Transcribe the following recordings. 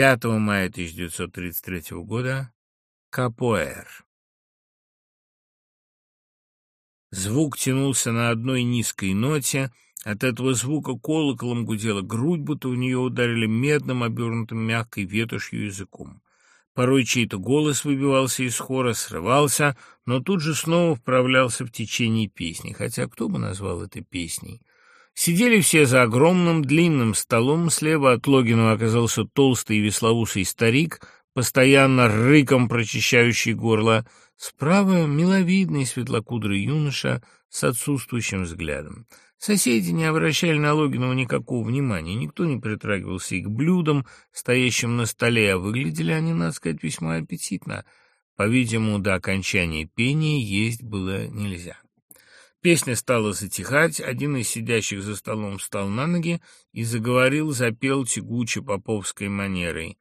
5 мая 1933 года. Капоэр. Звук тянулся на одной низкой ноте. От этого звука колоколом гудела грудь, будто в нее ударили медным, обернутым мягкой ветошью языком. Порой чей-то голос выбивался из хора, срывался, но тут же снова вправлялся в течение песни. Хотя кто бы назвал это песней? Сидели все за огромным длинным столом. Слева от Логинова оказался толстый веслоусый старик, постоянно рыком прочищающий горло. Справа миловидный светлокудрый юноша с отсутствующим взглядом. Соседи не обращали на Логинова никакого внимания, никто не притрагивался и к блюдам, стоящим на столе, а выглядели они, надо сказать, весьма аппетитно. По-видимому, до окончания пения есть было нельзя. Песня стала затихать, один из сидящих за столом встал на ноги и заговорил, запел тягуче поповской манерой.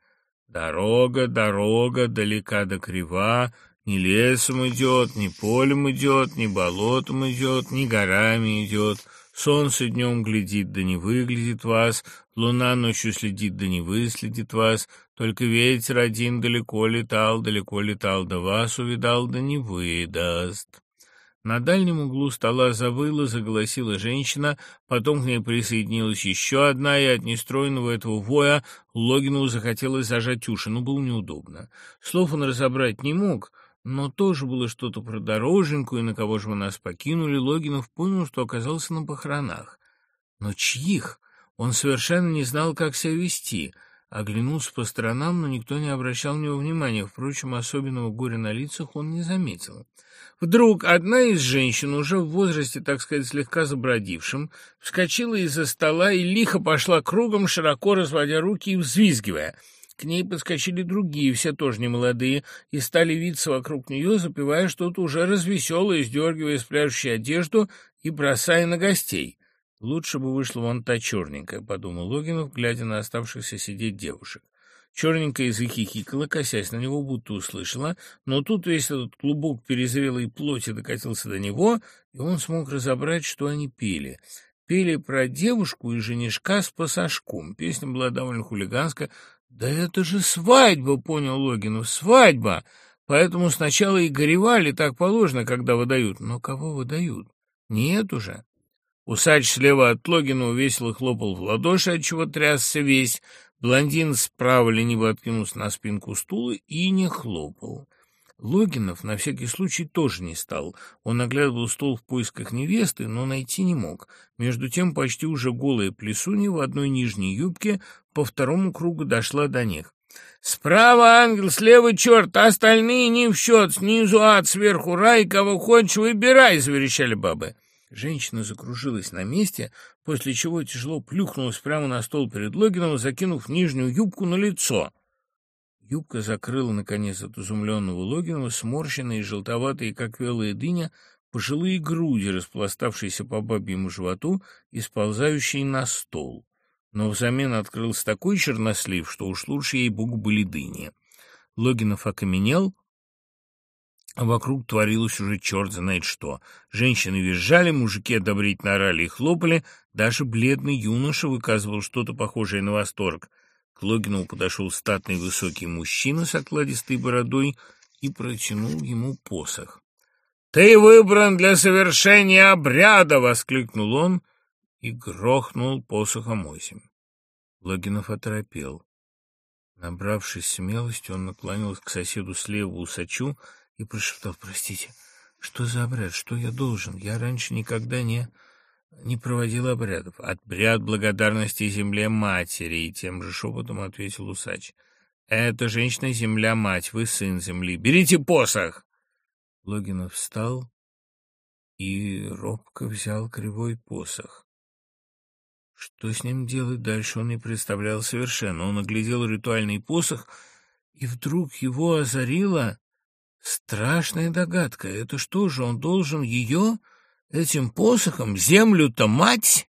«Дорога, дорога, далека до крива, ни лесом идет, ни полем идет, ни болотом идет, ни горами идет. Солнце днем глядит, да не выглядит вас, луна ночью следит, да не выследит вас. Только ветер один далеко летал, далеко летал, да вас увидал, да не выдаст». На дальнем углу стола завыла, заголосила женщина, потом к ней присоединилась еще одна, и от нестроенного этого воя Логину захотелось зажать уши, но было неудобно. Слов он разобрать не мог, но тоже было что-то про дороженьку, и на кого же вы нас покинули, Логинов понял, что оказался на похоронах. Но чьих? Он совершенно не знал, как себя вести — Оглянулся по сторонам, но никто не обращал на него внимания. Впрочем, особенного горя на лицах он не заметил. Вдруг одна из женщин, уже в возрасте, так сказать, слегка забродившим, вскочила из-за стола и лихо пошла кругом, широко разводя руки и взвизгивая. К ней подскочили другие, все тоже немолодые, и стали виться вокруг нее, запивая что-то уже развеселое, сдергивая с пляжущей одежду и бросая на гостей. «Лучше бы вышла вон та черненькая», — подумал Логинов, глядя на оставшихся сидеть девушек. Черненькая захихикала, косясь на него, будто услышала, но тут весь этот клубок перезрелой плоти докатился до него, и он смог разобрать, что они пели. Пели про девушку и женишка с пасашком. Песня была довольно хулиганская. «Да это же свадьба!» — понял Логинов. «Свадьба!» Поэтому сначала и горевали, так положено, когда выдают. Но кого выдают? Нет уже. Усач слева от Логина весело хлопал в ладоши, отчего трясся весь. Блондин справа лениво откинулся на спинку стула и не хлопал. Логинов на всякий случай тоже не стал. Он оглядывал стол в поисках невесты, но найти не мог. Между тем почти уже голая плесунья в одной нижней юбке по второму кругу дошла до них. «Справа ангел, слева черт, а остальные не в счет, снизу ад, сверху рай, кого хочешь, выбирай!» — заверещали бабы. Женщина закружилась на месте, после чего тяжело плюхнулась прямо на стол перед Логиновым, закинув нижнюю юбку на лицо. Юбка закрыла, наконец, от изумленного Логинова сморщенные, желтоватые, как велая дыня, пожилые груди, распластавшиеся по бабьему животу и сползающие на стол. Но взамен открылся такой чернослив, что уж лучше ей богу были дыни. Логинов окаменел, а вокруг творилось уже черт знает что. Женщины визжали, мужики одобрительно орали и хлопали, даже бледный юноша выказывал что-то похожее на восторг. К Логинову подошел статный высокий мужчина с окладистой бородой и протянул ему посох. «Ты выбран для совершения обряда!» — воскликнул он и грохнул посохом осень. Логинов оторопел. Набравшись смелости, он наклонился к соседу слева усачу и прошептал, «Простите, что за обряд? Что я должен? Я раньше никогда не...» не проводил обрядов. Обряд благодарности земле матери, и тем же шепотом ответил усач. Это женщина земля мать, вы сын земли. Берите посох! Логинов встал и робко взял кривой посох. Что с ним делать дальше, он не представлял совершенно. Он оглядел ритуальный посох, и вдруг его озарило Страшная догадка. Это что же, он должен ее этим посохом? Землю-то мать?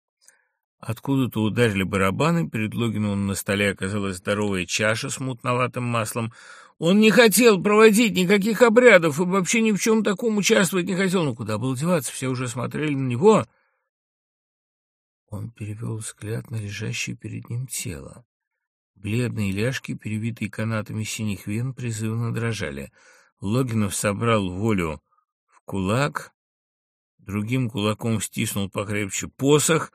Откуда-то ударили барабаны, перед Логиновым на столе оказалась здоровая чаша с мутноватым маслом. Он не хотел проводить никаких обрядов и вообще ни в чем таком участвовать не хотел. Ну, куда было деваться? Все уже смотрели на него. Он перевел взгляд на лежащее перед ним тело. Бледные ляжки, перевитые канатами синих вен, призывно дрожали. Логинов собрал волю в кулак, другим кулаком стиснул покрепче посох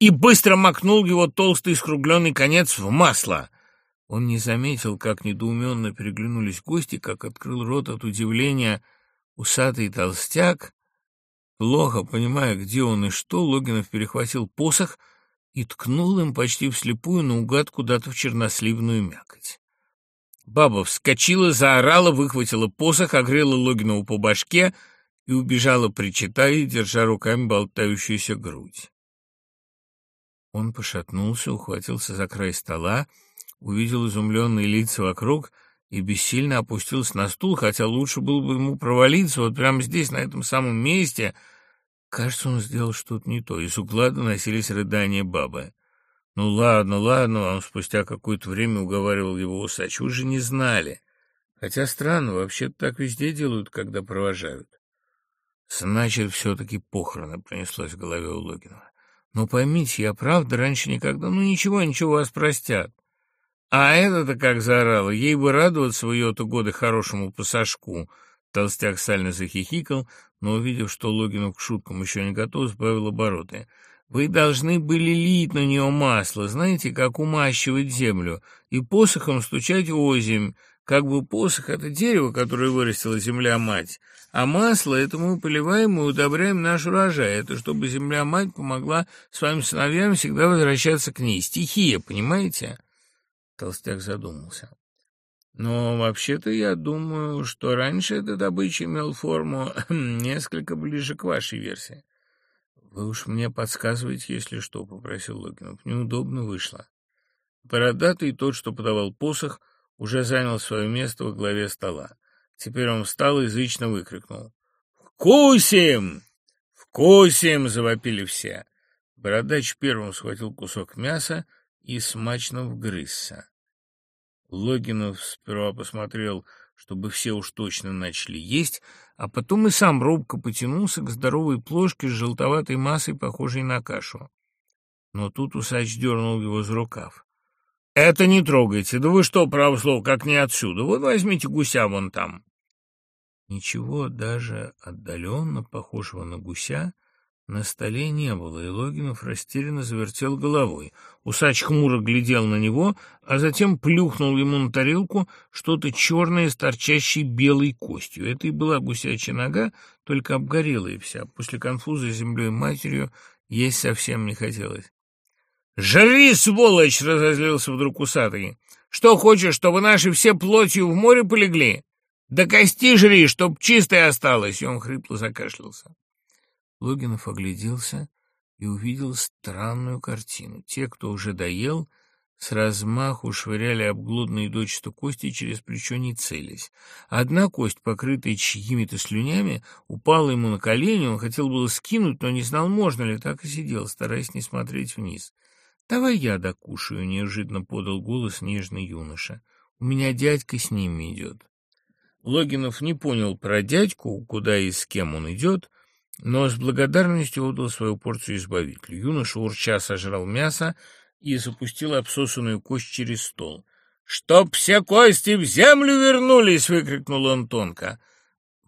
и быстро макнул его толстый скругленный конец в масло. Он не заметил, как недоуменно переглянулись гости, как открыл рот от удивления усатый толстяк. Плохо понимая, где он и что, Логинов перехватил посох и ткнул им почти вслепую наугад куда-то в черносливную мякоть. Баба вскочила, заорала, выхватила посох, огрела Логинову по башке и убежала, причитая, держа руками болтающуюся грудь. Он пошатнулся, ухватился за край стола, увидел изумленные лица вокруг и бессильно опустился на стул, хотя лучше было бы ему провалиться вот прямо здесь, на этом самом месте. Кажется, он сделал что-то не то. Из угла доносились рыдания бабы. «Ну ладно, ладно», — он спустя какое-то время уговаривал его усач, — «вы же не знали. Хотя странно, вообще-то так везде делают, когда провожают». «Значит, все-таки похороны», — пронеслось в голове у Логинова. «Но поймите, я правда раньше никогда... Ну ничего, ничего, вас простят. А это-то как заорала, ей бы радоваться в ее-то годы хорошему пассажку. Толстяк сально захихикал, но, увидев, что Логинов к шуткам еще не готов, сбавил обороты. «Вы должны были лить на нее масло, знаете, как умащивать землю, и посохом стучать озимь, как бы посох — это дерево, которое вырастила земля-мать, а масло — это мы поливаем и удобряем наш урожай. Это чтобы земля-мать помогла своим сыновьям всегда возвращаться к ней. Стихия, понимаете?» Толстяк задумался. Но вообще-то я думаю, что раньше эта добыча имел форму несколько ближе к вашей версии. Вы уж мне подсказываете, если что, — попросил Логинов. Неудобно вышло. Бородатый, тот, что подавал посох, уже занял свое место во главе стола. Теперь он встал и язычно выкрикнул. «Вкусим! Вкусим!» — завопили все. Бородач первым схватил кусок мяса и смачно вгрызся. Логинов сперва посмотрел, чтобы все уж точно начали есть, а потом и сам робко потянулся к здоровой плошке с желтоватой массой, похожей на кашу. Но тут усач дернул его за рукав. — Это не трогайте, да вы что, право слово, как не отсюда, вот возьмите гуся вон там. Ничего даже отдаленно похожего на гуся на столе не было, и Логинов растерянно завертел головой. Усач хмуро глядел на него, а затем плюхнул ему на тарелку что-то черное с торчащей белой костью. Это и была гусячья нога, только обгорелая вся. После конфуза с землей матерью есть совсем не хотелось. «Жри, сволочь!» — разозлился вдруг усатый. «Что хочешь, чтобы наши все плотью в море полегли? Да кости жри, чтоб чистой осталось!» И он хрипло закашлялся. Логинов огляделся и увидел странную картину. Те, кто уже доел, с размаху швыряли обглодные дочисто кости через плечо не целясь. Одна кость, покрытая чьими-то слюнями, упала ему на колени, он хотел было скинуть, но не знал, можно ли, так и сидел, стараясь не смотреть вниз. «Давай я докушаю», — неожиданно подал голос нежный юноша. «У меня дядька с ними идет». Логинов не понял про дядьку, куда и с кем он идет, но с благодарностью отдал свою порцию избавителю. Юноша урча сожрал мясо и запустил обсосанную кость через стол. «Чтоб все кости в землю вернулись!» — выкрикнул он тонко.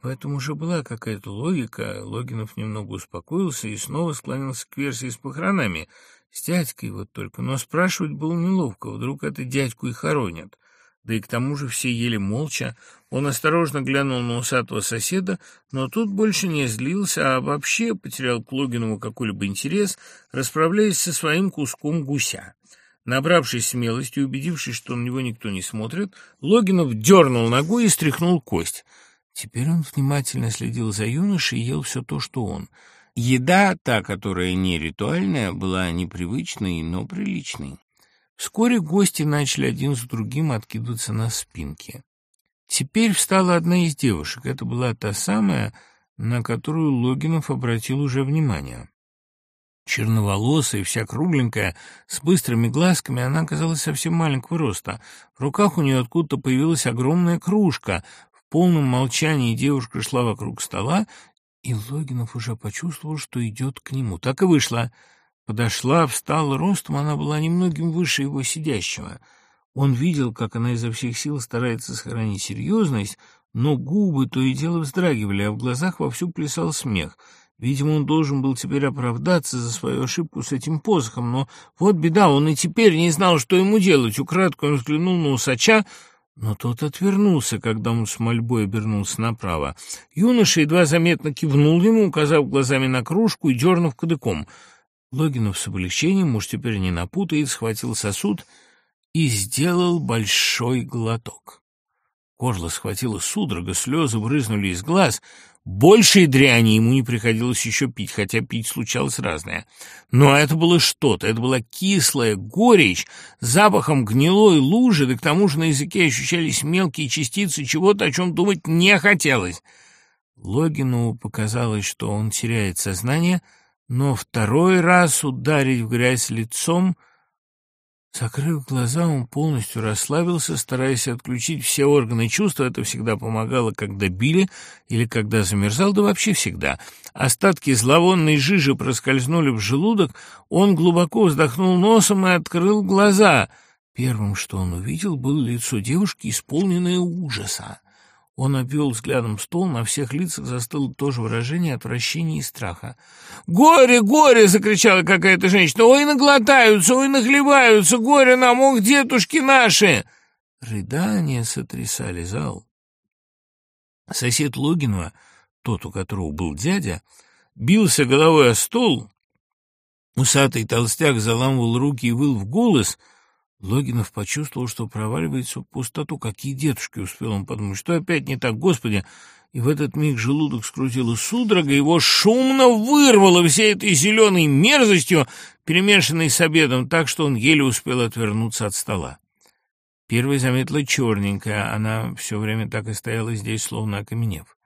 В этом уже была какая-то логика. Логинов немного успокоился и снова склонился к версии с похоронами. С дядькой вот только, но спрашивать было неловко. Вдруг это дядьку и хоронят да и к тому же все ели молча. Он осторожно глянул на усатого соседа, но тут больше не злился, а вообще потерял к Логинову какой-либо интерес, расправляясь со своим куском гуся. Набравшись смелости и убедившись, что на него никто не смотрит, Логинов дернул ногой и стряхнул кость. Теперь он внимательно следил за юношей и ел все то, что он. Еда, та, которая не ритуальная, была непривычной, но приличной. Вскоре гости начали один за другим откидываться на спинки. Теперь встала одна из девушек. Это была та самая, на которую Логинов обратил уже внимание. Черноволосая, вся кругленькая, с быстрыми глазками, она оказалась совсем маленького роста. В руках у нее откуда-то появилась огромная кружка. В полном молчании девушка шла вокруг стола, и Логинов уже почувствовал, что идет к нему. Так и вышло. Подошла, встала ростом, она была немногим выше его сидящего. Он видел, как она изо всех сил старается сохранить серьезность, но губы то и дело вздрагивали, а в глазах вовсю плясал смех. Видимо, он должен был теперь оправдаться за свою ошибку с этим посохом, но вот беда, он и теперь не знал, что ему делать. Украдкой он взглянул на усача, но тот отвернулся, когда он с мольбой обернулся направо. Юноша едва заметно кивнул ему, указав глазами на кружку и дернув кадыком. Логинов с облегчением, муж теперь не напутает, схватил сосуд и сделал большой глоток. Горло схватило судорога, слезы брызнули из глаз. Большей дряни ему не приходилось еще пить, хотя пить случалось разное. Но это было что-то, это была кислая горечь, запахом гнилой лужи, да к тому же на языке ощущались мелкие частицы чего-то, о чем думать не хотелось. Логину показалось, что он теряет сознание, но второй раз ударить в грязь лицом — Закрыв глаза, он полностью расслабился, стараясь отключить все органы чувств. Это всегда помогало, когда били или когда замерзал, да вообще всегда. Остатки зловонной жижи проскользнули в желудок, он глубоко вздохнул носом и открыл глаза. Первым, что он увидел, было лицо девушки, исполненное ужаса. Он обвел взглядом стол, на всех лицах застыло то же выражение отвращения и страха. «Горе, горе!» — закричала какая-то женщина. «Ой, наглотаются, ой, нахлебаются! Горе нам, ох, дедушки наши!» Рыдания сотрясали зал. Сосед Логинова, тот, у которого был дядя, бился головой о стол. Усатый толстяк заламывал руки и выл в голос — Логинов почувствовал, что проваливается в пустоту. Какие дедушки, успел он подумать, что опять не так, Господи! И в этот миг желудок скрутило судорога, его шумно вырвало всей этой зеленой мерзостью, перемешанной с обедом, так что он еле успел отвернуться от стола. Первой заметила черненькая, она все время так и стояла здесь, словно окаменев.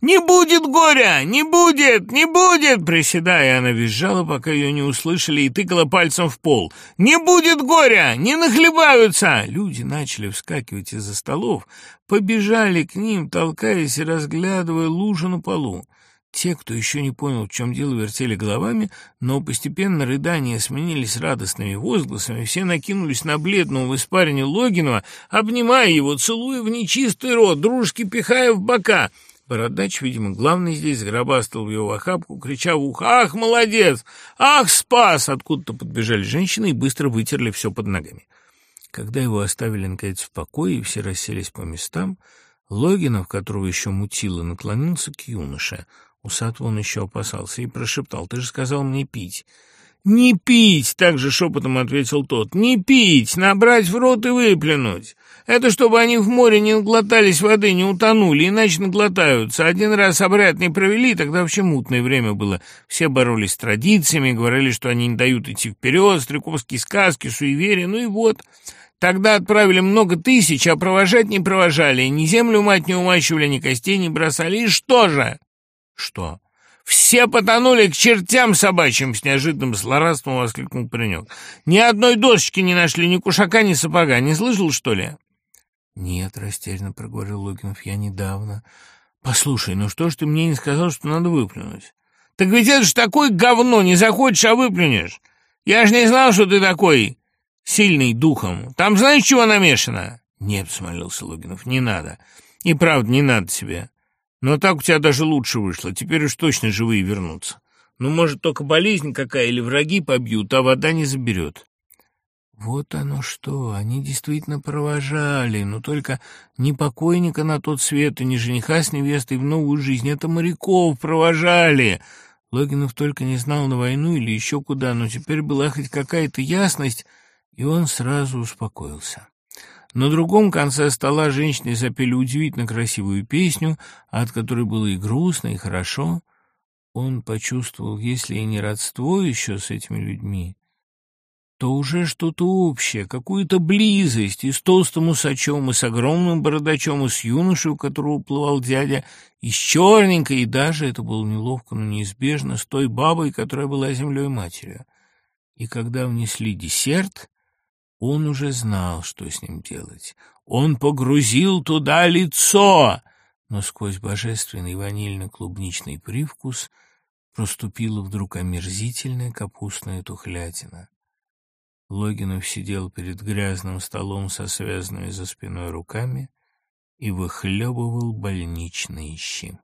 «Не будет горя! Не будет! Не будет!» Приседая, она визжала, пока ее не услышали, и тыкала пальцем в пол. «Не будет горя! Не нахлебаются!» Люди начали вскакивать из-за столов, побежали к ним, толкаясь и разглядывая лужу на полу. Те, кто еще не понял, в чем дело, вертели головами, но постепенно рыдания сменились радостными возгласами, все накинулись на бледного в испарине Логинова, обнимая его, целуя в нечистый рот, дружки пихая в бока — Бородач, видимо, главный здесь, сгробастал его в охапку, крича в ухо «Ах, молодец! Ах, спас!» Откуда-то подбежали женщины и быстро вытерли все под ногами. Когда его оставили, наконец, в покое, и все расселись по местам, Логинов, которого еще мутило, наклонился к юноше. Усатого он еще опасался и прошептал «Ты же сказал мне пить». «Не пить!» — также шепотом ответил тот. «Не пить! Набрать в рот и выплюнуть! Это чтобы они в море не наглотались воды, не утонули, иначе наглотаются. Один раз обряд не провели, тогда вообще мутное время было. Все боролись с традициями, говорили, что они не дают идти вперед, стрелковские сказки, суеверия, ну и вот...» Тогда отправили много тысяч, а провожать не провожали, ни землю мать не умачивали, ни костей не бросали. И что же? Что? «Все потонули к чертям собачьим!» — с неожиданным злорадством воскликнул паренек. «Ни одной досочки не нашли, ни кушака, ни сапога. Не слышал, что ли?» «Нет», — растерянно проговорил Логинов, — «я недавно». «Послушай, ну что ж ты мне не сказал, что надо выплюнуть?» «Так ведь это ж такое говно, не захочешь, а выплюнешь. Я ж не знал, что ты такой сильный духом. Там знаешь, чего намешано?» «Нет», — смолился Логинов, — «не надо. И правда, не надо тебе. Но так у тебя даже лучше вышло. Теперь уж точно живые вернутся. Ну, может, только болезнь какая или враги побьют, а вода не заберет. Вот оно что, они действительно провожали, но только не покойника на тот свет и не жениха с невестой в новую жизнь, это моряков провожали. Логинов только не знал на войну или еще куда, но теперь была хоть какая-то ясность, и он сразу успокоился. На другом конце стола женщины запели удивительно красивую песню, от которой было и грустно, и хорошо. Он почувствовал, если и не родство еще с этими людьми, то уже что-то общее, какую-то близость и с толстым усачом, и с огромным бородачом, и с юношей, у которого уплывал дядя, и с черненькой, и даже, это было неловко, но неизбежно, с той бабой, которая была землей матерью. И когда внесли десерт, он уже знал, что с ним делать. Он погрузил туда лицо, но сквозь божественный ванильно-клубничный привкус проступила вдруг омерзительная капустная тухлятина. Логинов сидел перед грязным столом со связанными за спиной руками и выхлебывал больничные щи.